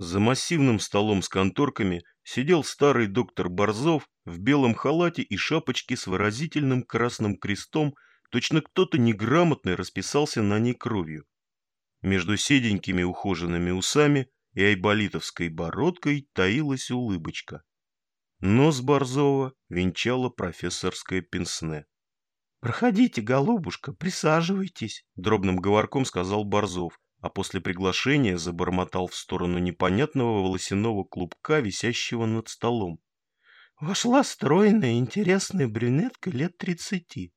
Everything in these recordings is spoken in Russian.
За массивным столом с конторками сидел старый доктор Борзов в белом халате и шапочке с выразительным красным крестом, точно кто-то неграмотный расписался на ней кровью. Между седенькими ухоженными усами и айболитовской бородкой таилась улыбочка. Нос Борзова венчала профессорское пенсне. — Проходите, голубушка, присаживайтесь, — дробным говорком сказал Борзов, а после приглашения забормотал в сторону непонятного волосяного клубка, висящего над столом. Вошла стройная, интересная брюнетка лет тридцати.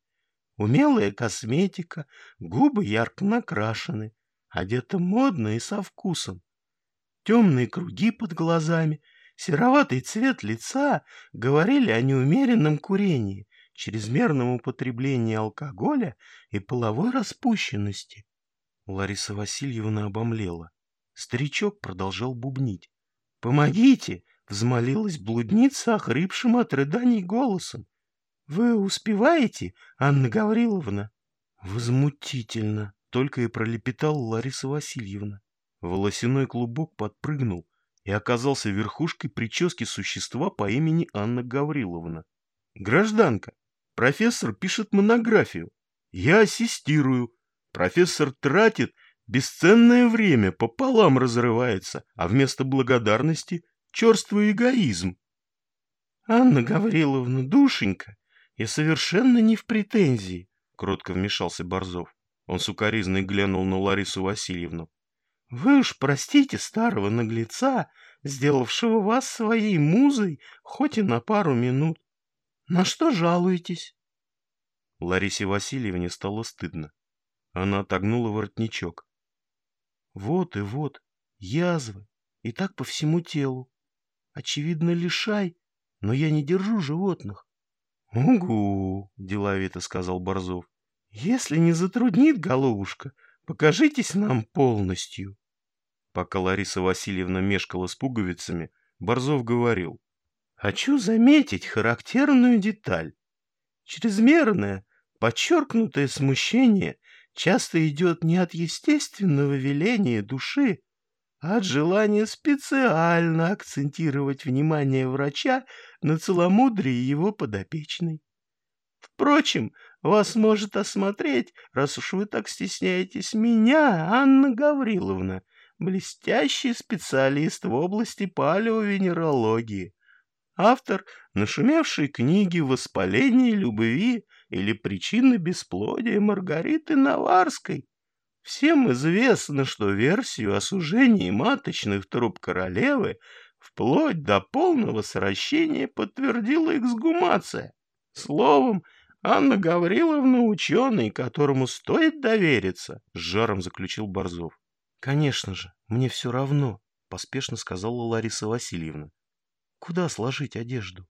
Умелая косметика, губы ярко накрашены, одета модно и со вкусом. Темные круги под глазами, сероватый цвет лица говорили о неумеренном курении, чрезмерном употреблении алкоголя и половой распущенности. Лариса Васильевна обомлела. Старичок продолжал бубнить. «Помогите!» — взмолилась блудница, охрипшим от рыданий голосом. «Вы успеваете, Анна Гавриловна?» «Возмутительно!» — только и пролепетала Лариса Васильевна. Волосяной клубок подпрыгнул и оказался верхушкой прически существа по имени Анна Гавриловна. «Гражданка, профессор пишет монографию. Я ассистирую, Профессор тратит бесценное время, пополам разрывается, а вместо благодарности черствый эгоизм. Анна Гавриловна, душенька, я совершенно не в претензии, кротко вмешался Борзов. Он сукоризной глянул на Ларису Васильевну. Вы уж простите старого наглеца, сделавшего вас своей музой хоть и на пару минут. На что жалуетесь? Ларисе Васильевне стало стыдно. Она отогнула воротничок. Вот и вот, язвы, и так по всему телу. Очевидно, лишай, но я не держу животных. — Угу, — деловито сказал Борзов. — Если не затруднит, головушка, покажитесь нам полностью. Пока Лариса Васильевна мешкала с пуговицами, Борзов говорил. — Хочу заметить характерную деталь. Чрезмерное, подчеркнутое смущение часто идет не от естественного веления души, а от желания специально акцентировать внимание врача на целомудрии его подопечной. Впрочем, вас может осмотреть, раз уж вы так стесняетесь меня, Анна Гавриловна, блестящий специалист в области палеовенерологии, автор нашумевшей книги «Воспаление любви» или причины бесплодия Маргариты Наварской. Всем известно, что версию о сужении маточных труб королевы вплоть до полного сращения подтвердила эксгумация. Словом, Анна Гавриловна ученый, которому стоит довериться, — с жаром заключил Борзов. — Конечно же, мне все равно, — поспешно сказала Лариса Васильевна. — Куда сложить одежду?